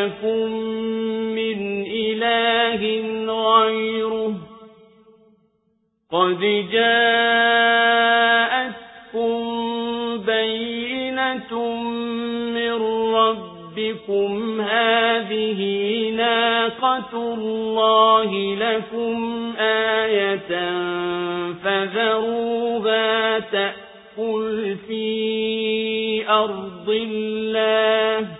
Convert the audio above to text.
لكم من إله غيره قد جاءتكم بينة من ربكم. هذه ناقة الله لكم آية فذروها تأكل في أرض الله.